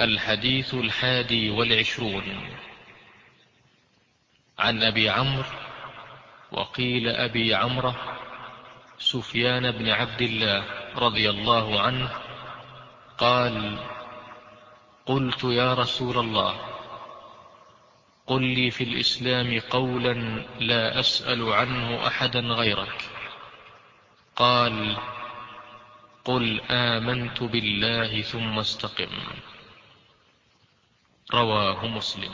الحديث الحادي والعشرون. عن أبي عمرو وقيل أبي عمره سفيان بن عبد الله رضي الله عنه قال قلت يا رسول الله قل لي في الإسلام قولا لا أسأل عنه أحدا غيرك. قال قل آمنت بالله ثم استقم. رواه مسلم.